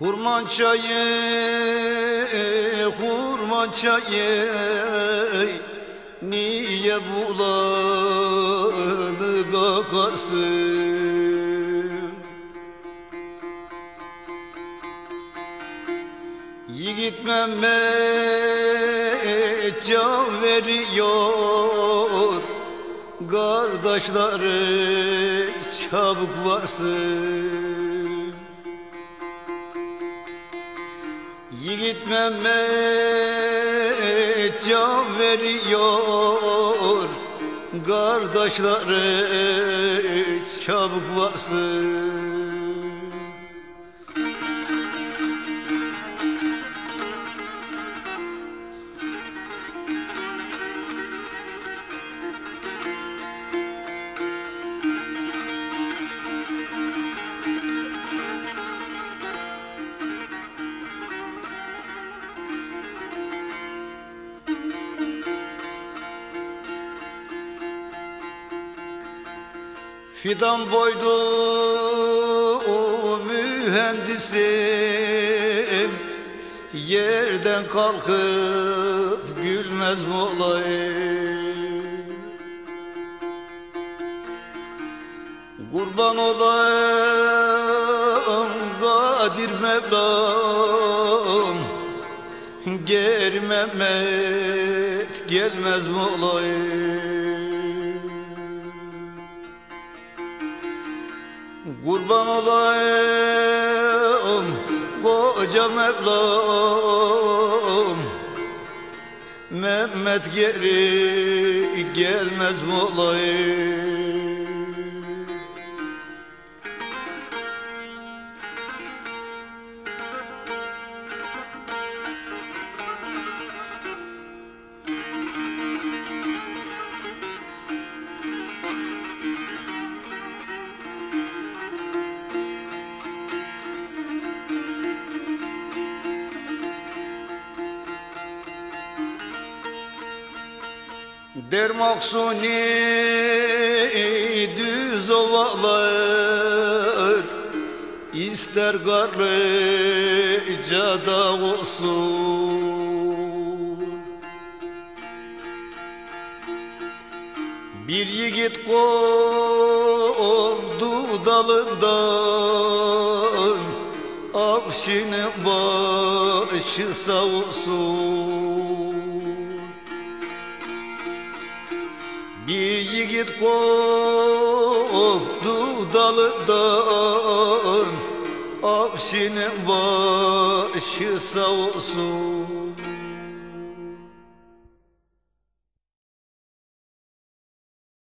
Hurma çayı, hurma çayı Niye bulanık akarsın? Yiğit Mehmet can veriyor Kardeşleri çabuk varsın Yiğit Mehmet can veriyor. Kardeşleri çabuk varsın Fidan boydu o mühendisim. Yerden kalkıp gülmez mi olayım? Kurban olayım Kadir Mevlam. Geri Mehmet gelmez mi Kurban olayım koca Mevlam. Mehmet geri gelmez mi olayım Der maksuni düz ovalar ister garlıca olsun. Bir yiğit kovdu dalından Avşinin başı sağ olsun Bir yiğit koptu dalından Avşinin başı sağ olsun